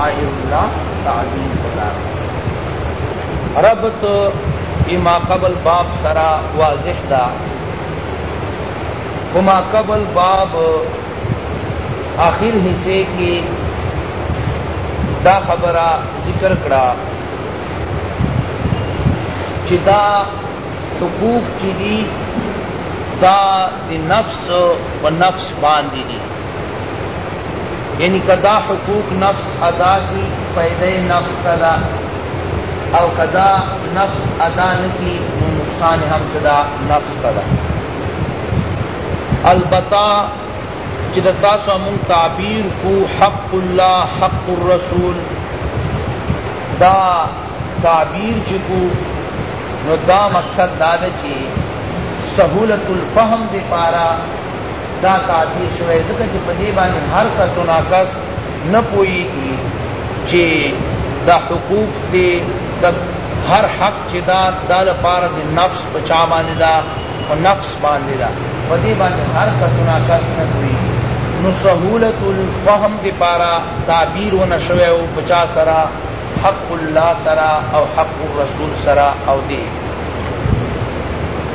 شعائر الله تعظیم پکار ربط اما قبل باب سرا واضح دا کما قبل باب آخر حصے کی دا خبره ذکر کړه چې دا حقوق چې دي دا د نفس په نفس باندې دي یعنی که دا حقوق نفس ادا کی فائده نفس ته ده او که دا نفس ادا نکی نو نقصان هم که دا نفس ته ده البته چې د تاسو مون تعبیر کو حق الله حق الرسول دا تعبیر چې کو نو دا مقصد دا ده چې سهولت الفهم دی پارا دا تعبیر شوی ځکه چې په دې باندې هر کس و ناکس نه پوهېږي چې دا حقوق دې که هر حق چې دا دا لپاره د نفس په چا باندې دا په نفس باندې دا په دې باندې هر کس و ناکس نه پوهېږي نو سهولت الفهم دی پارا تعبیر و نشوه او پچا سرا حق الله سرا او حق الرسول سرا او دی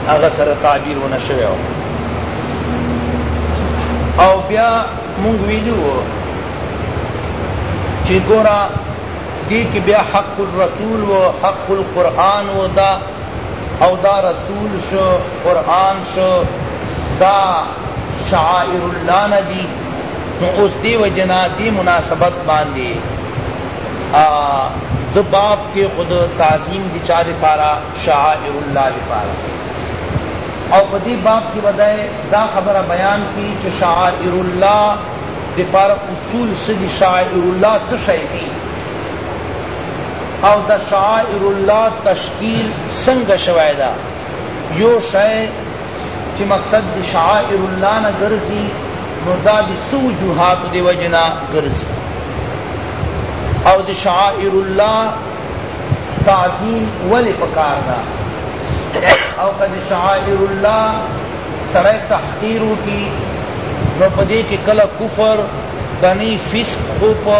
هغه سره تعبیر ونه شوی او بیا مونږ ویلو چې ګورا دې کې بیا حق الرسول و حق القرآن و دا او دا رسول شو قرآن شو دا شعائر الله نه دي نو اوس دې وجنا دې مناسبت باندې د باب کې خو د تعظیم د چا لپاره شعائر الله لپاره او په دې باب کې به دی دا خبره بیان کړي چې شعائر الله لپاره اصول څه دي شعائر الله څه شی دي او د شعائر الله تشکیل څنګه شوی ده یو شی چی مقصد د شعائر الله نه ګرځی نو دا د څو وجوهاتو دی وجه نه ګرځی او د شعائر الله تعظیم ولی پکار دا او که د شعائر الله سره تحقیر وکړي نو په دې کې کله کفر دنی فسق خو په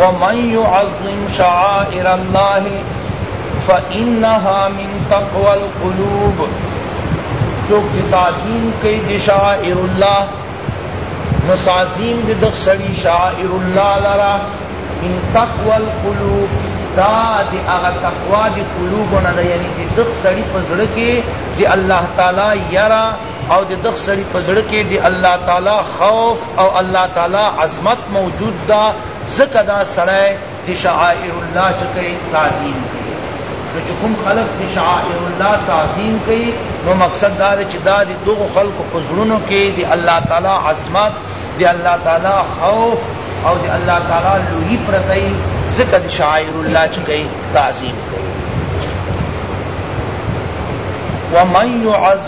ومن يعظم شعائر الله فإنها من تقوى القلوب چوک دی تعظیم کئی دی شعائر اللہ نو تعظیم دی دخ سڑی شعائر اللہ لرا من تقوی القلوب دا دی اغا تقوی دی قلوبنا دا یعنی دی دخ سڑی پزڑکی دی اللہ تعالی یرا او د دغ سړی په زړه کی د الله تعالی خوف او الله تعالی عظمت موجود ده ځکه دا سړی د شعائر الله چه کئی تعظیم کئی نو چه کوم خلق د شعائر الله تعظیم کئی نو مقصد دا ده چه دا د دغو خلقو په زړونو کی د الله تعالی عظمت د الله تعالی خوف او د الله تعالی لویی پرته ئی ځکه د شعائر الله چه کئی تعظیم کئی ومن يعظم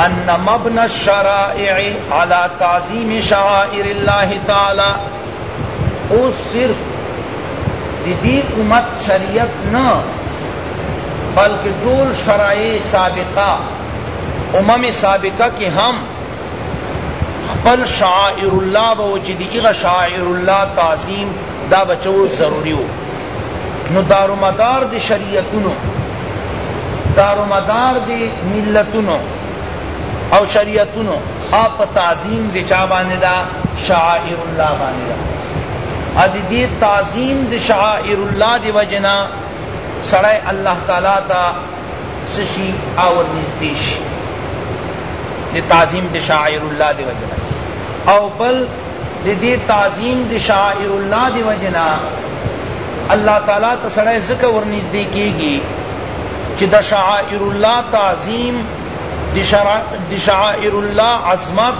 ان مبنى الشرائع على تعظیم شعائر الله تعالی او صرف دی امت شریعت نه بلکہ ټول شرائع سابقہ امم سابقہ کی هم خپل شعائر الله بوچ دی اغا شعائر الله تعظیم دا بچو ضروری ہو نو دارومدار دی شریعتونو دارومدار دی ملتونو او شریعتونو اپ تعظیم دی چا باندې دا شعائر الله باندې دا ادي دی تعظیم دی شعائر الله دی وجنا سړی الله تعالی تا سشی او نزدیش دی تعظیم دی شعائر الله دی وجنا او بل د دې تعظیم د شعائر الله د وجې نه الله تعالی ته سړی ځکه ورنږدې کېږي چې د شعائر الله تعظیم د شعائر الله عظمت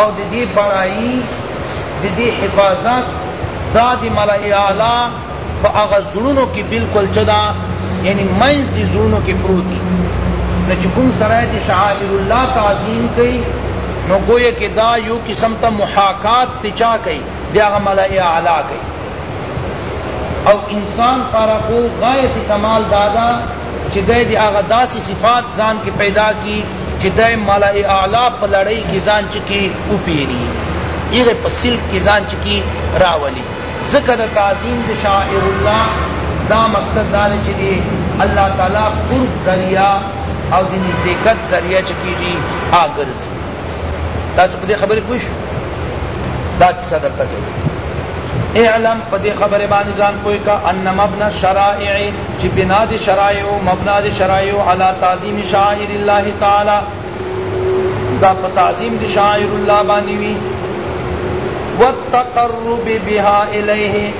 او د دې بڑائی د دې حفاظت دا د ملائ اعلی په هغه زړونو کې بالکل چې دا یعنی منځ دې زړونو کې پروت دي نو چې کوم سړی دې شعائر الله تعظیم کوي نو گویا کې دا یو قسم ته محاکات ته چا کوي د هغه ملائ اعلی کوي او انسان پارا کو غایت کمال دادا چې دی د هغه داسې صفات ځان کې پیدا کی چې دی ملائ اعلی په لړۍ کې ځان چکی وپیری یغه په سلک کې ځان چکی راولي ځکه د تعظیم د شعائرالله دا مقصد دا دی چه د الله تعالی قرب ذریعه او د نزدېکت ذریعه چه کېږي هغه ګرځي. تاسو په دې خبرې پوه شوئ؟ دا کیسه درته کوي. اعلم په دې خبرې باندې ځان پوه کړه ان مبنی الشرائع چه بنا د شرائعو مبنا د شرائعو علی تعظیم شعائرالله تعالی دا په تعظیم د شاعر الله باندې وی والتقرب بها الیه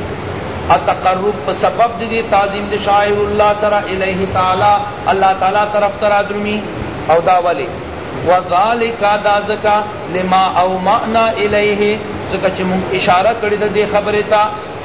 التقرب په سبب د دې تعظیم د شاعر الله سره الیه تعالی الله تعالی طرف تر ادرمی او دا ولی وذالک دا زکا لما او معنا الیه زکا چې مون اشاره کړی د دې خبره ته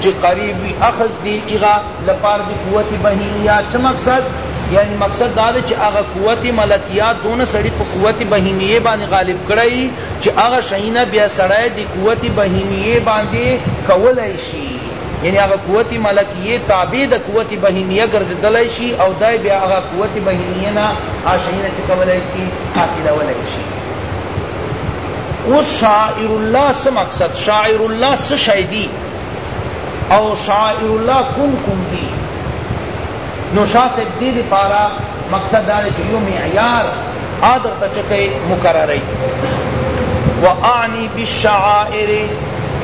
چه قریب وی اخذ دی هغه لپاره دی قوت بهیمیه څه مقصد یعنی مقصد دا ده چه هغه قوت ملکیه دونه سړی په قوت بهیمیه باندې غالب کړی چه هغه شینا بیا سړی دی قوت بهیمیه باندې کولای شی یعنی هغه قوت ملکیه تابع د قوت بهیمیه ګرځیدلای شی او دای بیا هغه قوت بهیمیه نه هغه شینا چه کولای شی حاصلولای شی او شاعر الله سم مقصد شاعر الله څه شی دی او شاعر الله کوم کوم دی نو شاه صاحب دې لپاره مقصد دا دی چې یو معیار آدر ته چکه مقررای و اعنی بالشعائر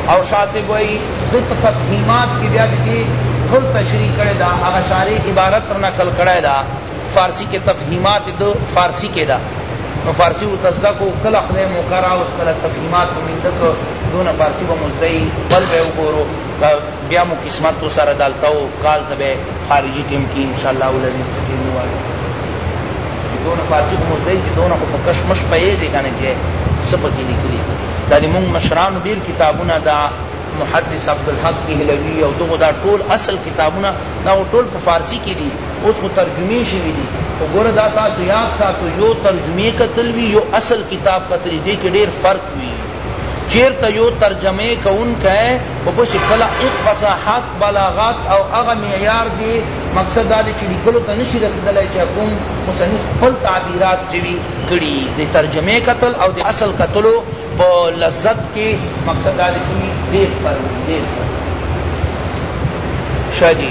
او شاه صاحب وای د تقسیمات کې بیا دې خپل تشریح کړی دا هغه شارع عبارت نقل کړی دا فارسی کې تفهیمات د فارسی کې ده نو فارسی ورته زده کو کله خدای موقع راوست کله تفهیمات مو زده کو دونه فارسی به مو زده بل به وګورو بیا مو قسمت تو سره دالته او کال ته به خارجي ټیم کې ان شاء الله ولدي ټیم وایو دونه فارسی به مو زده چې دونه خو په کش مش پېې دي کنه چې سپکی لیکلي دا د مونږ مشران ډیر کتابونه دا محدث عبدالحق دهلوی او دغه دا ټول اصل کتابونه دا ټول په فارسی کې دي اوس خو ترجمې شوي دي خو ګوره دا تاسو یاد ساتو یو ترجمې کتل وي یو اصل کتاب کتل وي دې کې ډېر فرق وي چېرته یو ترجمې کوونکی په پسې کله اق فصاحت بلاغت او هغه معیار دې مقصد دا دی چې لیکلو ته نشي رسېدلی چې کوم مصنف خپل تعبیرات چې وي کړي د ترجمې کتل او د اصل کتلو په لذت کې مقصد دا دی چې ډېر فرق ډېر فرق شاه جي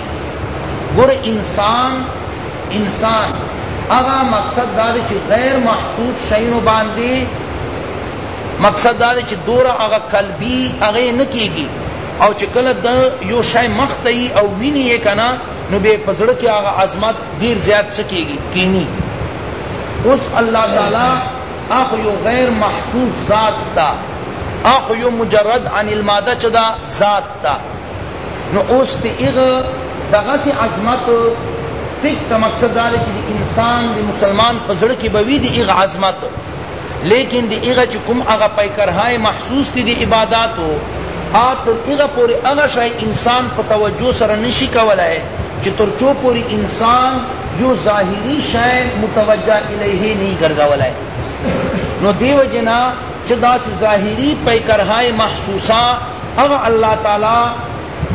ګوره انسان انسان هغه مقصد دا دی چې غیر محسوس شیونو باندې مقصد دا دی چې دوره هغه قلبي هغه نه کیږي او چې کله د یو شی مخ ته او ویني یې کنه نو به په زړه کې هغه عظمت ډیر زیات څه کیږي کینی اوس الله تعالی اخو یو غیر محسوس ذات تا اخو یو مجرد عن الماده چدا ذات ته نو اوس د هغه دغسې عظمت فک ته مقصد دا دی چې د انسان د مسلمان په زړه کې به وي د هغه عظمت لیکن د هغه چې کوم هغه پیکرهای محسوس دي د عباداتو آ تر هغه پورې هغه شی انسان په توجه سره نشي کولای چې تر څو پورې انسان یو ظاهري شی متوجه الیه نه ګرځولای نو دیو جنا چې داسې ظاهري پیکرهای محسوسه هغه الله تعالی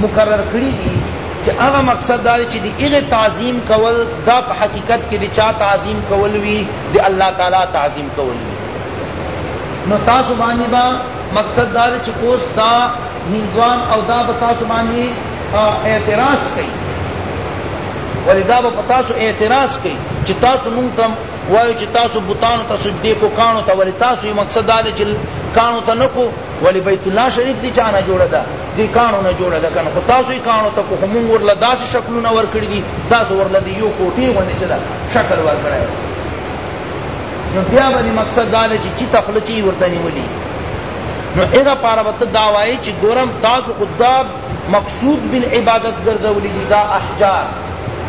مقرر کړی دی چه هغه مقصد دا دی چه دی هغه تعظیم کول دا په حقیقت کی دی چا تعظیم کول وی دی الله تعالی تعظیم کول وی نو تاسو باندې با مقصد دا چې کوس دا هندوان او دا به تاسو باندې اعتراض کوي ولی دا به تاسو اعتراض کوي چې تاسو مونږ ته وایو چې تاسو بوتانو ته سجدې کو کانو ته ولی تاسو یې مقصد دا دی چې کانو ته نه کو ولی بیت الله شریف دی چانه جوړه ده دی کانو نه جوړه ده کنه خو تاسو کانو ته کو موږ ورله داسې شکلونه ورکړي دي تاسو ورله دی یو کوټی غونډه چدا شکل ورکړی نو بیا به مقصد دا دی چې چیته خپل چی ورته نیولي نو اغه پاره وته دا وایي چې ګورم تاسو خدا مقصود بالعبادت ګرځولې دي دا احجار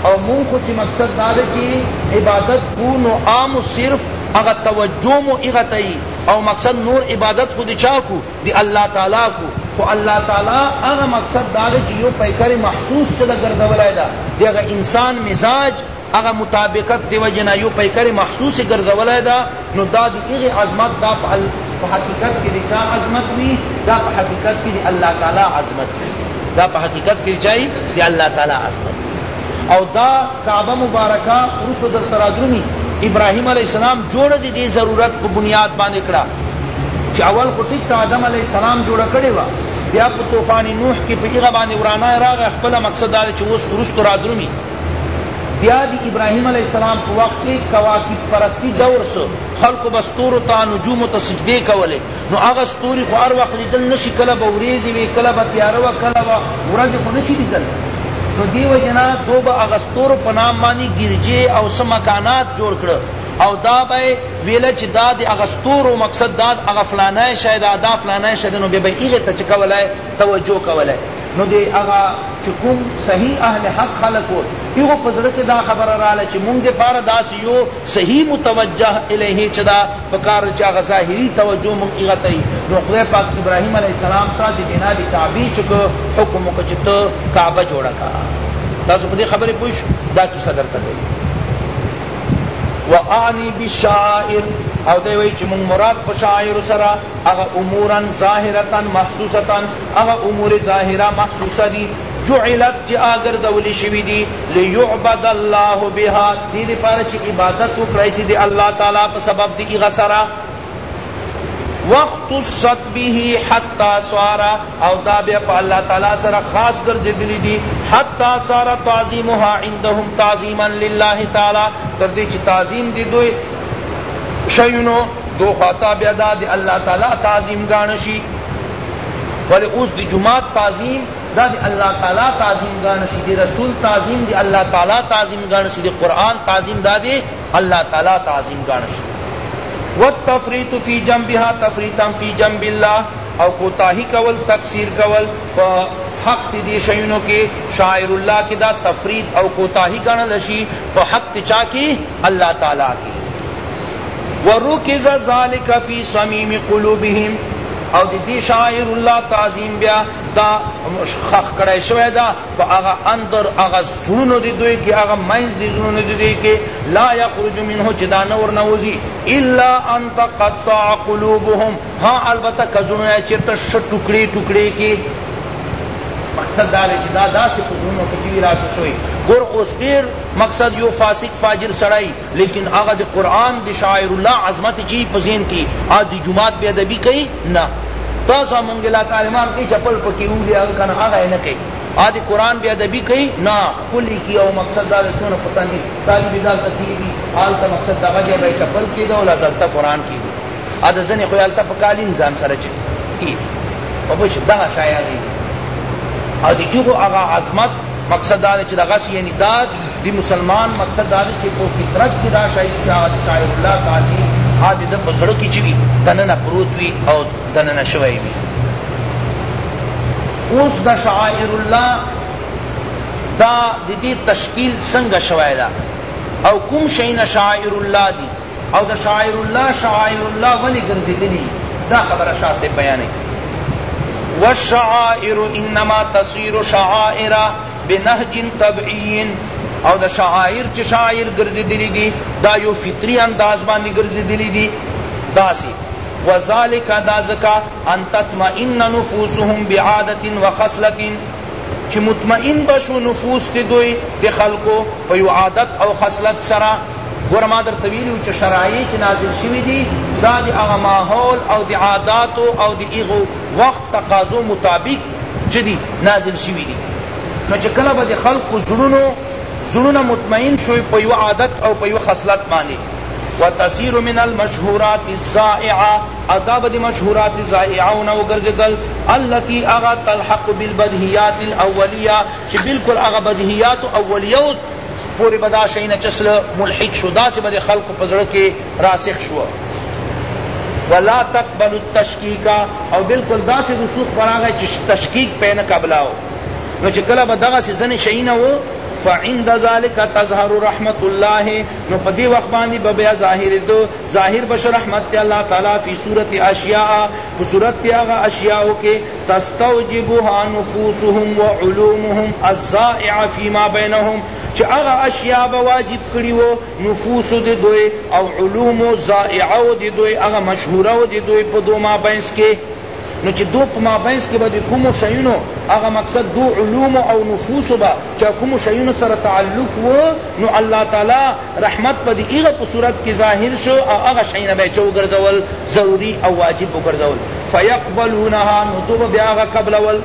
او مون خو چې مقصد دا دی چې عبادت کو نو عام صرف اغه توجه مو اغه تئی او مقصد نور عبادت خو د چا کو د الله تعالی کو خو الله تعالی هغه مقصد دا ده چی یو پیکر محسوس چه ده ګرځولی ده د هغه انسان مزاج هغه مطابقت دی وجه نه یو پیکر محسوس ګرځولی ده نو دا د هغه عظمت دا په حقیقت کی د چا عظمت وی دا په حقیقت کی د الله تعالی عظمت وی دا په حقیقت کی چای د الله تعالی عظمت او دا کعبه مبارکه وروسته درته رادرومي ابراهیم علیه السلام جوړه د دې ضرورت په بنیاد باندې کړه چې اول خو ټیک ته آدم علیه السلام جوړه کړې وه بیا په طوفان نوح کې په هغه باندې ورانه راغی خپل مقصد دا چې اوس وروسته رادرومي بیا دی ابراہیم علیہ السلام په وخت کې کواکب پرستی دور سو خلق بستور تا نجوم ته سجدی کولې نو هغه ستوري خو هر وخت لیدل نه شي، کله به ورېځې وې، کله به تیاره وه، کله به. ورځې خو نه شي لیدل، نو دې وجې نه دوئ به هغه ستورو په نام باندې ګرجې او څه مکانات جوړ کړل او دا به ئې ویل چې دا د هغه ستورو مقصد دا هغه فلانی شی ده، دا فلانی شی ده، نو بیا به ئې هغې ته څه کوله، توجه کوله. نو د هغه چې کوم صحیح اهل حق خلق وو، هغو په زړه کې دا خبره راغله چې مونږ دپاره داسې یو صحیح متوجه الیه چې دا پکار ده چه هغه ظاهری توجه مونږ هغه ته یی نو خدای پاک ابراهیم علیه السلام ته د بنا د کعبی چه که حکم وکړ چه ته کعبه جوړه کا تاسو په دی خبری پوه شوی دا کیسه درته کوی واعنی بالشعائر او دی وی چه مونږ مراد په شعائر سره هغه امورا ظاهرة محسوسة هغه امور ظاهرة محسوسة دی جعلت چی آګرځول شوی دی لیعبد الله بها دی لپاره چی عبادت وکړای سی د الله تعالی په سبب د هغه سره واختصت به حتی صار او دا بیا په الله تعالی سره خاص ګرځیدلی دی حتی صار تعظیمها عندهم تعظیما لله تعالی تر دې چې تعظیم دی دوی شیونو دو خاطا بیا دا دی الله تعالی تعظیم ګانشی ولی اوس دی جماعت تعظیم دا د الله تعالی تعظیم ګڼ شي د رسول تعظیم د الله تعالی تعظیم ګڼ شي د قرآن تعظیم دا د الله تعالی تعظیم ګڼ شي والتفریط فی جنبها تفریطا فی جنب الله او کوتاهی کول تقصیر کول په حق دی شینو کې شاعر الله کې دا تفرید او کوتاهی ګڼل شي په حق چا کې الله تعالی کې ورکز ذالک فی صمیم قلوبهم او دی شاعر الله تعظیم بیا دا ښخ کړی شوی ده په هغه اندر هغه زړونو د دوی کې هغه منځ د زړونو د دوی کې لا یخرج منه چې دا نه ورنه وځي الا ان تقطع قلوبهم ها البته که زړونه یې چېرته ښه ټوکړې ټوکړې کې مقصد دا دی چې دا داسې په زړونو کې دي راڅه شوی ګور اوس ډېر مقصد یو فاسق فاجر سړی لیکن هغه د قرآن د شاعر الله عظمت چی په ذهن کی آ د جماعت بی ادبی کئی نه تاسو هم مونږ لا کار امام کی چپل پکی اولی هغه کنه هغه یې نه کئی آ د قرآن بی ادبی کئی نه خپلی کی او مقصد دا د سونه پتا نه طالب دالته تیری دی هلته مقصد دغه جای به چپل کیده او دلته قرآن کیده آ د زنی خو هلته په کالین ځان سره چی کی او بش دغه شایعه او د ایغو هغه عظمت مقصد دا چې دغه یعنی دا دی مسلمان مقصد دا دی چی په فطرت کی دا شی وی چی هغه شای الله کاظمی هغه د ده په زړه کی چی وی دننه پروت وی او دننه شوی وی اوس د شعائر الله دا د دې تشکیل څنګه شوی دا او کوم شین شاعر الله دی او د شاعر الله شاعر الله ولی ګرځیدلی دا خبره شاه سے بیانې والشعائر انما تصير شعائر بنهج طبعی او د شعائر چه شعائر ګرځیدلی دی دا یو فطری انداز باندې ګرځیدلی دی داسی وذالک دا زکا ان تطمئن نفوسهم بعادت وخصلت چه مطمئن بشو نفوس تی دوی دی خلقو پیو عادت او خصلت سرا گورا ما در تویلیو چه شرائع چه نازل شوی دی دا دی اغا ماحول او دی عاداتو او دی ایغو وقت تقاضو مطابق چه دی نازل شوی دی نو چه کله به د خلقو زړونو زړونه مطمئن شوی په یوه عادت او په یوه خصلت باندی وتصیر من المشهورات الزائعه او دا به د مشهورات زائعه نه وګرځیدل التي اغا تلحق بالبدهیات الاولیه چې بالکل اغا بدهیات اولیه پوری بدا شینا چسل ملحق شو دا چې به خلق پزړه کې راسخ شو ولا تقبل التشکیک او بالکل داسې رسوخ پر راغی چې تشکیک پې نه قبلاو نو چې کله به دغه سيزن شينه وو فعند ذلك تظهر رحمت الله نو په دې وخت باندې به بیا ظاهر دو ظاهر بش رحمت الله تعالی فی صورت اشیاء په صورت هغه اشیاء کې تستوجبها نفوسهم وعلومهم الزائع فيما بينهم چې هغه اشیاء به واجب کړی وو نفوس د دوئ او علوم ضائعه د دوئ هغه مشهوره وه د دوئ په دو مابینس کې نو چه دو په مابینس کې به د کومو شیونو هغه مقصد دو علوم او نفوس به چه کومو شیونو سره تعلق وه نو الله تعالی رحمت به د هغه په صورت کې ظاهر شو او هغه شیونه به یې چه وګرځول ضروری او واجب وګرځول فیقبلونها نو دوئ به بیا هغه قبلول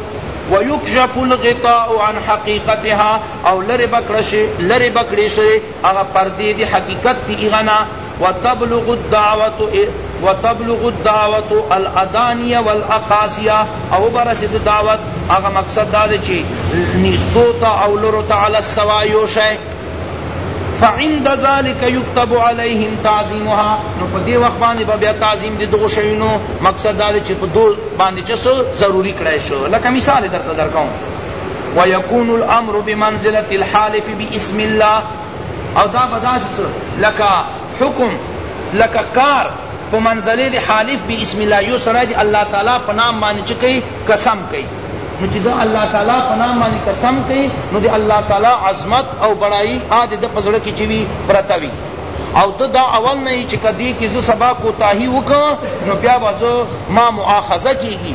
ویکشف الغطاء عن حقیقتها او لرې به کړه شی لرې به کړې شی هغه پردې دي حقیقت دي هغه نه وتبلغ الدعوة وتبلغ الدعوة الادانیة والاقاصیة او به رسېد دعوت هغه مقصد دا دی چې نږدو ته او لرو ته علی السواء یو شی فعند ذلك يكتب عليهم تعظيمها نو په دې وخت باندې به بیا تعظیم دي دغو شیونو مقصد دا دی چې په دو باندې چه ضروري کړای شو لکه مثال درته درکوم ويكون الامر بمنزلة الحالف باسم الله او دا بداس لکا حکم لکا کار په منزله دی حالف باسم الله یو سره دی الله تعالی په نام باندې چکی قسم کوي نو چې دا الله تعالی په نام باندې قسم کوي نو دی الله تعالی عظمت او بڑائی آ د پزړه کې چوي پرتاوي او ته دا اول نه چې کدی کې زو سبا کوتاهی وکړه نو بیا به زه ما مؤاخذه کیږي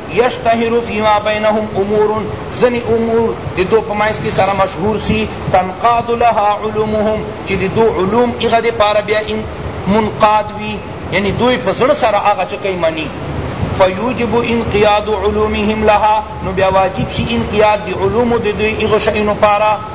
یشتهر فیما بینهم امور ځنی امور د دوئ په منځ کی سره مشهور سی تنقاد لها علومهم چی د دوئ علوم هغه دی پاره بیا منقاد وی یعنی دوئ په زړه سره هغه چه کئی منی فیوجب انقیاد علومهم لها نو بیا واجب شی انقیاد د علوم د دوئ هغه شئونو پاره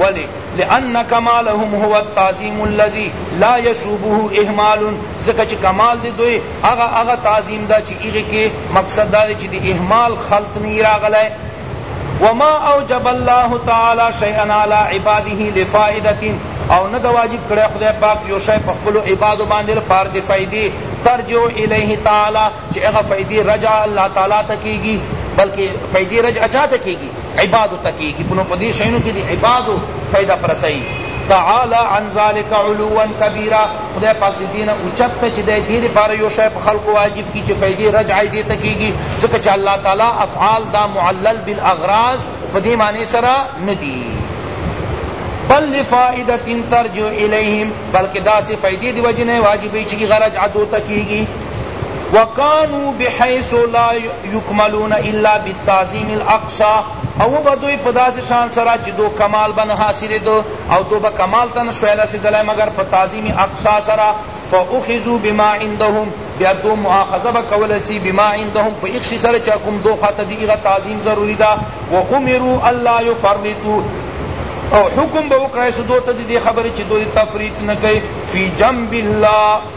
ولی لان کمالهم هو التعظیم الذی لا یشوبه اهمال ځکه چی کمال دی دوی هغه هغه تعظیم ده چی هغه کی مقصد دا دی چی دی اهمال خلط نه راغلی وما اوجب الله تعالی شیئا علی عباده لفائدة او نه د واجب کړی خدای پاک یو شی په خپلو عبادو باندې لپاره د فایدې ترجع الیه تعالی چه هغه فیدی رجع الله تعالی ته کیږی بلکه فیدی رجع چاته کیږی عبادو ته کیږی په نو په دی شیانو کی دی عبادو فیده پرته وی تعالی عن ذلک علوا کبیرا خدای پاک دی دین اوچت ته چه دی دی پاره یو شی په خلق واجب کی چه فیدی رجع دی ته کیږی ځکه چه الله تعالی افعال دا معلل بالاغراض په دی معنی سره ندی بل لفائدت ترجو الیہم بلکہ دا سے فائدے دی وجہ نے واجب ہے چھ غرض عدو تکیگی وکانو بحیث لا یکملون الا بالتعظیم الاقصی او و به دوی په داسې شان سره چې دو کمال به نه حاصلېدو او دو به کمال ته نه شوای رسېدلای مګر په تعظیم اقصی سره فاخذوا بما عندهم بیا دو مؤاخذه به کولای سي بما عندهم په هغه شي سره چې کوم دو خوا ته د هغه تعظیم ضروري ده و امروا الا یفرطوا او حکم به وکړای سو دوی ته د دې خبرې چې دوی تفریط نه کوي فی جنب الله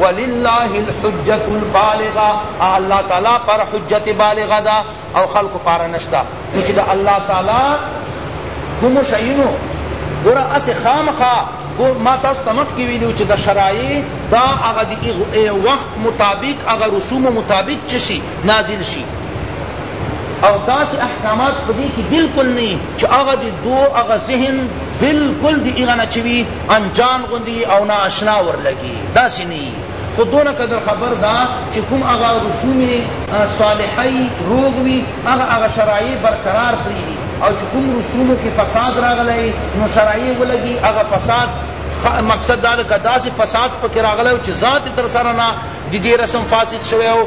وللّٰه الحجة البالغة او الله تعالی پر حجت بالغه ده او خلقو پاره نشته نو چی د الله تعالی کومو شیونو ګوره هسی خامخا ما تاسو ته مخکی ویلو چی د شرایع دا هغه د وخت مطابق هغه رسوم مطابق چه شی نازل شی او داسی احکامات پدی کی بالکل نی چی هغه د دو هغه ذهن بالکل د هغه نه چه وی ان جان غوندی او نا اشنا ورلګی داسی نه یی خو دونه قدر خبر دا چی کوم هغه رسوم صالحه یی روغ وی هغه هغه شرایع برقرار پریږدی او چی کوم رسومو کی فساد راغلی وی نو شرایع ولګی هغه فساد مقصد دا ده که داسی فساد پکی راغلی وو چی ذات یی تر سره نه دی دی رسم فاسد شوی وو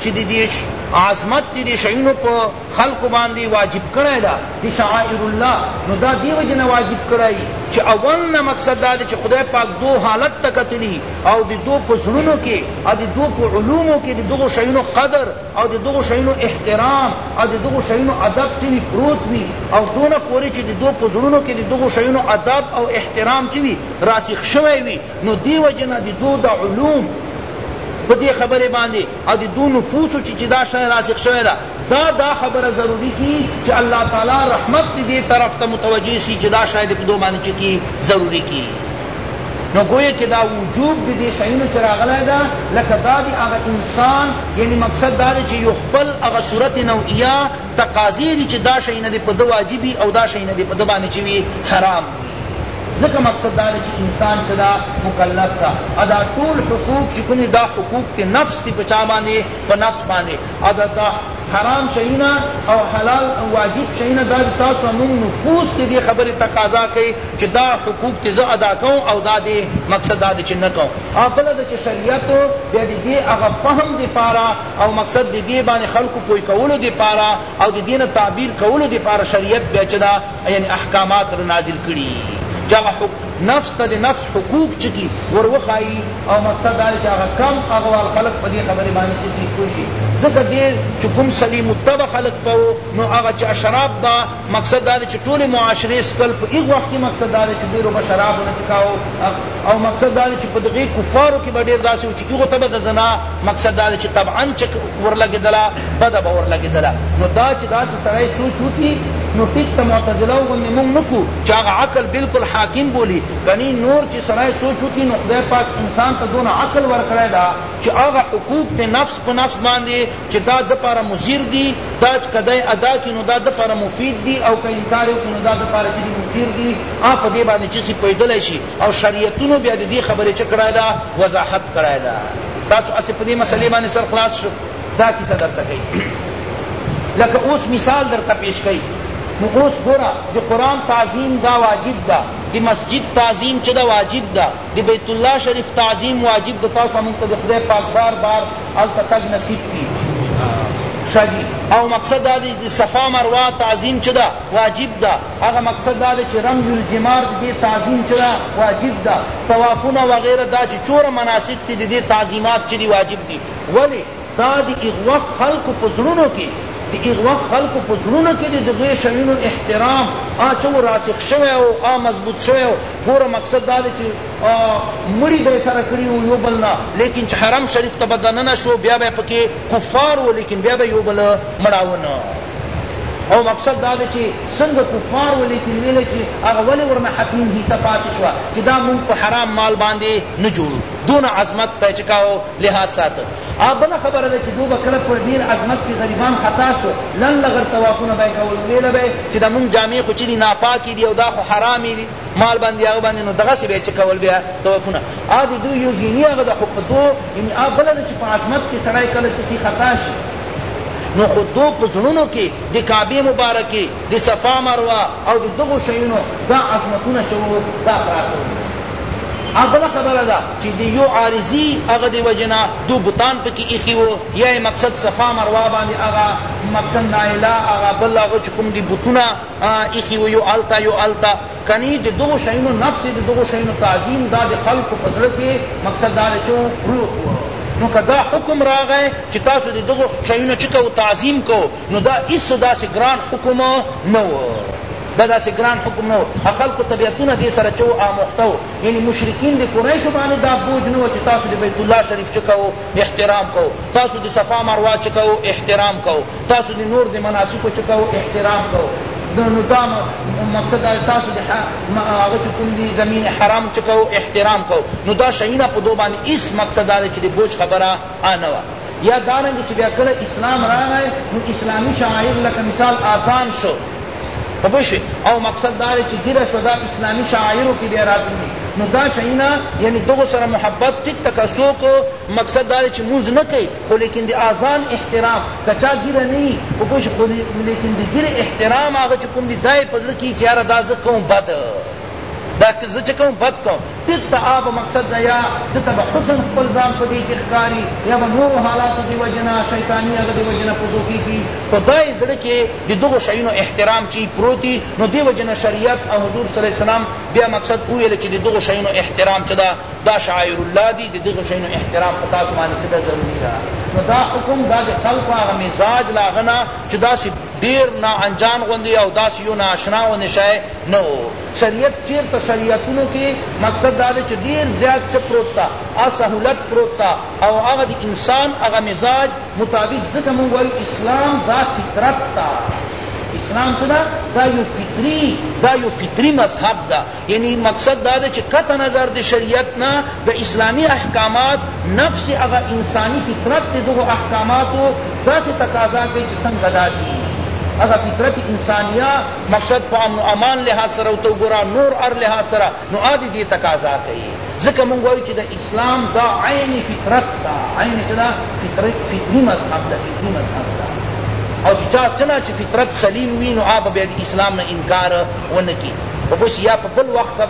چی د دی عظمت چی دی شیونو په خلقو باندی واجب کړی ده دی شعائر الله نو دا دی وجی نه واجب کړی چی اول نه مقصد دا دی چی خدای پاک دو حالت ته کتلی او د دو په زړونو کی او د دو په علومو کی د دغو شیونو قدر او د دغو شیونو احترام او د دغو شیونو ادب چی وی پروت وی او دونه پوری چی د دو په زړونو کی د دغو شیونو ادب او احترام چی وی راسخ شوی وی نو دې وجې نه د دوئ دا علوم په دې خبرې باندې او د دوئ نفوسو چې چې دا شئ راسخ شوې ده دا دا خبره ضروري کي چې الله تعالی رحمت دې دې طرف ته متوجه شي چې دا شئ دې په دوئ باندې چه کي ضروري کي نو ګویا کې دا وجوب دې دې شئونو چې راغلی ده لکه دا دې هغه انسان یعنی مقصد دا دې چې یو خپل هغه صورت نوعیه تقاضې دي چې دا شیونه دې په ده واجب وي او دا شیونه دې په ده باندې چې وي حرام وي ځکه مقصد دا دی چې انسان چې ده مکلف ده او دا ټول حقوق چې کوم دي دا حقوق دې نفس دي په چا باندې په نفس باندې او دا حرام شیونه او حلال او واجب شیونه دا دې تاسو زموږ نفوس دې دې خبرې تقاضا کوي چې دا حقوق دې زه ادا کوم او دا دې مقصد دا دی چې نه کوم او بله دا چې شریعت بیا دې دې هغه فهم دپاره او مقصد د دې باندې خلکو پوه کولو د پاره او د دې نه تعبیر کولو د پاره شریعت بیا چه ده یعنی احکامات را نازل کړي چه هغه حق نفس ته د نفس حقوق چه دي ور وښایی او مقصد دا دی چه هغه کم اغوال خلک په دې خبرې باندې چه سي پوه شي ځکه دې چه کوم سلیم الطبع خلک پوه نو هغه چه اشراف به مقصد دا دی چی ټولی معاشری سکل په ایغ وخت کی مقصد دا دی چی ډیرو به شرابو نه چکاو او مقصد دا دی چی په دغی کفارو کی به ډیر داسی وو چی ایغو ته به د زنا مقصد دا دی چی طبعا چک ورلګیدله بده به ورلګیدله نو دا چی داسی سړی سوچ وکی نو ټیک ته معتزلو غوندی مونږ نه کو چی هغه عقل بلکل حاکم بولی کنی نور چی سړی سوچ وکی نو خدای پاک انسان ته دونه عقل ورکړی دا چی هغه حقوق د نفس په نفس باندی چه دا ده پاره مضر دی داچ که دی ادا کی نو دا ده پاره مفید دی او که انکار یې وکړي نو دا ده پاره چه دی مضر دی آ په دې باندې چه سی پوهیدلای شي او شریعتونو بیا د دې خبرې چه کړای ده وضاحت کړای ده تاسو هسې په دې مسلې باندې سر خلاص شو دا کیسه درته کوي لکه اوس مثال درته پیش کوي نو اوس ګوره د قرآن تعظیم دا واجب ده د مسجد تعظیم چه ده واجب ده د بیت الله شریف تعظیم واجب د تاسو مونږ ته د خدای پاک بار بار هلته تګ نصیب کی شه جی او مقصد دا دی د صفا مروه تعظیم چه ده واجب ده هغه مقصد دا دی چه رمي الجمار د دې تعظیم چه ده واجب ده طوافونه وغیره دا چه چوره مناسک تی د دې تعظیمات چه دی واجب دی ولی دا د هغو خلکو په زړونو کې د هغو خلکو په زړونو کې د دغو شیونو احترام آ چه و راسخ شوی او آ مضبوط شوی و ګوره مقصد دا دی چه آ مړي به یې سره کړي وو یو بل نه لیکن چه حرم شریف ته به دننه شو بیا به یې پکې کفار وو لیکن بیا به یې یو بل مړاوه نه او مقصد دا دی چه څنګه کفار وو لیکن ویل یې چه هغه ولې ورنه حتمي حصه پاتې شوه چه دا مونږ په حرام مال باندې نه جوړو. دونه عظمت په چه کاوه لحاظ ساته او بله خبره ده چه دوئ به کله په ډیر عظمت کی غریبان خطا شو لنډ لغړ طوافونه به کول ویل به یی چه دا مونږ جامې خو چه دی ناپاکی دی او دا خو حرامې دی مال باندی هغه باندی نو دغسی به چه کول بیا طوافونه او دی دوئ یو ځینی هغه ده خو په دو یعنی او بله ده چه په عظمت کی سړی کله چه سی خطا شی نو خو دو په زړونو کی دی کعبی مبارکی د صفا مروه او د دغو شیونو دا عظمتونه چه وو دا پراته وو او بله خبره دا چه د یو عارضی هغه دی وجه نه دو بتان پکی ایښی وو یا یې مقصد صفا مروه باندی هغه مقصد نایله هغه بل هغه چه کوم دی بتونه ایښی وو یو هلته یو هلته کنی د دغو شیونو نفس د دغو شیونو تعظیم دا د خلقو په زړه کی مقصد دا دی چه وو روح وو نو که دا حکم راغی چه تاسو د دغو شیونو چه کوو تعظیم کوو نو دا هیڅ داسې ګران حکم نه و دا داسې ګران حکم نه و د خلکو طبیعتونه دې سره چې و آموخته و یعنی مشرکین د قریشو باندې دا بوج نه و چې تاسو د بیت الله شریف چې کوو احترام کوو تاسو د صفا مروه چې کوو احترام کوو تاسو د نور د مناسکو چې کوو احترام کوو نو دا مقصد دا تاسو د هغه چې کوم دي زمین حرام چې کوو احترام کوو نو دا شیونه په دو باندې هیڅ مقصد دا چې د بوج خبره آنه وه یا دارنګه چی بیا کله اسلام راغی نو اسلامی شعائر لکه مثال آسان شو خو پوه شوی او مقصد دا دی چی ګیره شو دا اسلامی شعائرو کی بیا راتلی نو دا شیونه یعنی دغو سره محبت ټیک ده که څوک مقصد دا دی چی لمونځ نه کوي خو لیکن د آذان احترام که چا ګیره نه وي خو پوه شوی خو لیکن د ګیرې احترام هغه چی کوم دی دا یې په زړه کی چی یاره دا زه کوم بد دا زه چه کوم بد کوم تت ته آب مقصد ده يا ده ته به حسن خپل ځان په دې کې ښکاري يا به نورو حالاتو دې وجې نه شيطاني هغه دې وجې نه په زو کې کي خو دا يې زړه کې د دغو شيونو احترام چي پروتي نو دې وجې نه شريعت او حضور صلی الله عليه وسلم بيا مقصد وويل چي د دغو شيونو احترام چه ده دا شعائر الله دي د دغو شيونو احترام په تاسو باندې چه ده ضروري ده نو دا حکم دا د خلقو هغه مزاج له هغه نه چه داسې ډېر نا انجان غوندې او داسې يو نا اشنا غوندې شی نه وو. شریعت چیرته شریعتونو کې مقصد دا دی چې ډیر زیات څه پروت ته هغه سهولت پروت ته او هغه د انسان هغه مزاج مطابق ځکه مونږ وایو اسلام دا فطرت ته اسلام څه ده دا یو فطری دا یو فطری مذهب ده یعنی مقصد دا ده چې قطع نظر د شریعت نه د اسلامی احکامات نفس هغه انسانی فطرت د دغه احکاماتو داسې تقاضا کوي چې څنګه دا دي هغه فطرت انسانیه مقصد په امن و امان لحاظ سره ورته وګوره نور هر لحاظ سره نو هغه دې دې تقاضا کوي ځکه مونږ وایو چې د اسلام دا عین فطرت ده عین څه ده فطرت فطري مذهب ده فطري مذهب ده او چې چا څه نه چې فطرت سلیم وي نو هغه به بیا د اسلام نه انکار ونه کړي په پوه شي یا په بل وخت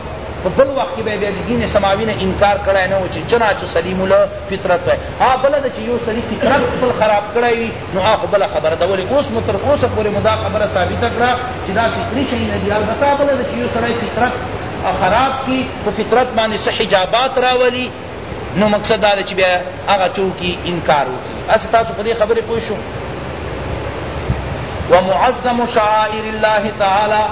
په بل وخت کې به بیا د دین سماوي نه انکار کړی نه و چې چنانچه سلیم الفطرت وی ها بله ده چې یو سړي فطرت خپل خراب کړی وي نو هغه خو بله خبره ده ولې اوس مو تر اوسه پورې مو دا خبره ثابته کړه چې دا فطري شی نه دي البته بله ده چې یو سړی فطرت خراب کړي په فطرت باندې څه حجابات راولي نو مقصد دا ده چې بیا هغه څه وکړي انکار وکړي هسې تاسو په دې خبرې پوه شو ومعظم شعائر الله تعالی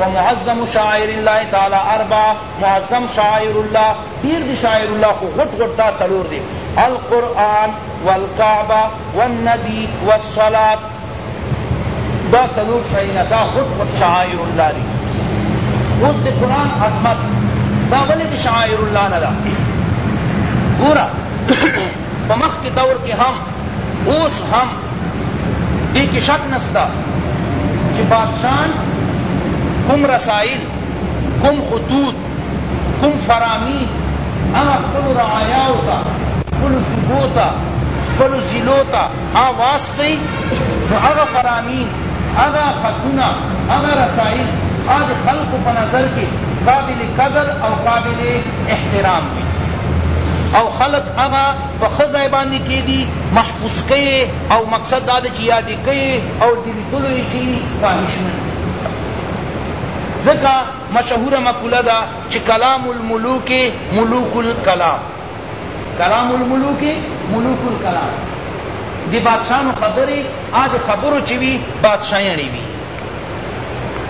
ومعظم شعائر الله تعالی اربع معظم شعائر الله دیر دی شعائر الله کو غٹ غٹ دا سلور دی القرآن والکعبہ والنبی والصلاة دا څلور شیونه دا غټ غټ شعائر الله دي اوس د قرآن عظمت دا ولې د شعائر الله نه ده ګوره په مخکې دور کې هم اوس هم دې کې شک نسته چې بادشاهان کوم رسائل کوم خطوط کوم فرامی هغه خپلو رعایاو ته، خپلو صوبو ته، خپلو ضلعو ته هغه واستوي، نو هغه فرامی، هغه خطونه، هغه رسایل هغه د خلکو په نظر کې قابل قدر او قابل احترام وي او خلک هغه په ښه ځای باندې کېږدي، محفوظ کوي یې او مقصد دا دی چې یاد یې کوي او د لیکلو یې چي وي خواهشمند وي. ځکه مشهوره مقوله ده چې کلام الملوک ملوک الکلام، کلام الملوک ملوک الکلام، د بادشاهانو خبرې هغه خبرو چې وي بادشاهيڼې وي،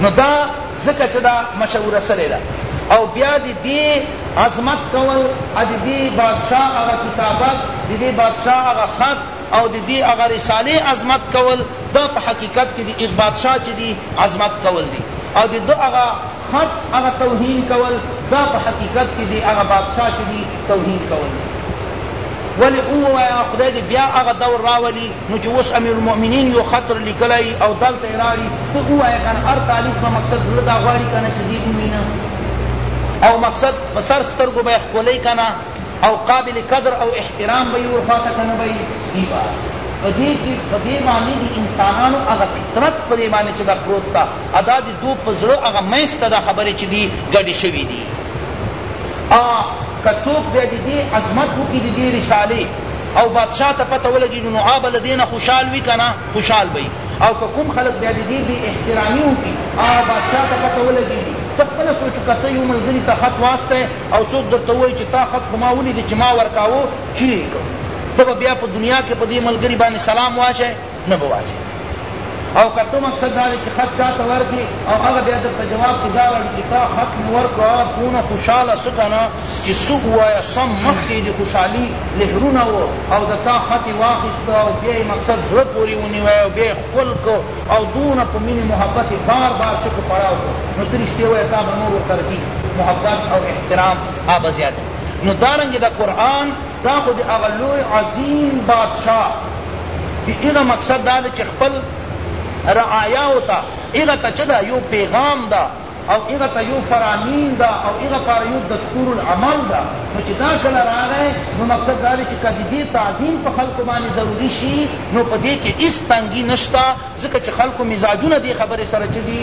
نو دا ځکه چې دا مشهوره سوې ده او بیا د دې عظمت کول او د دې بادشاه هغه کتابت، د دې بادشاه هغه خط، او د دې هغه رسالې عظمت کول دا په حقیقت کې د هغه بادشاه چې دي عظمت کول دي او د ده هغه خط هغه توهین کول دا په حقیقت کې د هغه بادشاه چې دي توهین کول دي ولې ووایه خدای دې بیا هغه دور راولي نو چې اوس امیرالمؤمنین یو خط لیکلی او دلته یې راړي ته ووایه که نه هر طالب به مقصد زړه دا غواړي که نه چې زه یې ووینم او مقصد په سر سترګو به یې ښکلوي که نه او قابل قدر او احترام به يي ورخوا ته که نه به يي دي به په دي کي په دي باندي دي انسانانو هغه فطرت په دي باندي چه دا پروت ده او دا دي دو په زړه هغه منځ ته دا خبري چه دي ګډي شوي دي او که څوک بيا دي دي عظمت وکړي دي دي رسالي او بادشاه ته پته ولګيږي نو هغه به له دي نه خوشحال وي که نه خوشحال به يي او که کوم خلک بيا دي دي بي احترامي وکړي هغه بادشاه ته پته ولګيږي ته خپله سوچ وکړه ته يو ملګري ته خط واستوي او څوک درته ووایي چې تا خط خو ما ولیدی چې ما ورکاوه چیرې یې کړ ته به بیا په دنیا کې په دې ملګري باندې سلام واچوې نه به واچوې او که ته مقصد دا دی چې خط چا ته ورکړې او هغه بیا درته جواب کې دا راوړي چې تا خط مې ورکړ هغه دونه خوشحاله څه که نه چې څه ووایه سم مخکې د خوشحالي لهرونه و او د تا خط یې واخیسته او بیا یې مقصد زړه پورې ونیوی او بیا یې ښکل کړ او دونه په مینې محبت یې بار بار چکو پړاو کړو نو ته رشتې وایه تا به نور ورسره کی محبت او احترام هغه به زیات وي نو دارنګه دا قرآن دا خو د هغه لوی عظیم بادشاه د هغه مقصد دا ده چې خپل رعایاو ته هغه ته چه ده یو پیغام ده او هغه ته يو فرامين ده او هغه پاره يو دستور العمل ده نو چې دا کله راغی نو مقصد دا دی چې که ددې تعظيم په خلقو باندې ضروري شي نو په دې کې هيڅ تنګي نشته ځکه چې خلقو مزاجونه دې خبرې سره چې دي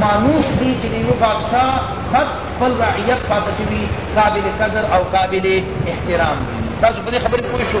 مانوس دي چې د يوه بادشاه خط خپل رعيت خواته چې وي قابل قدر او قابل احترام وي تاسو په دې خبرې پوه شو.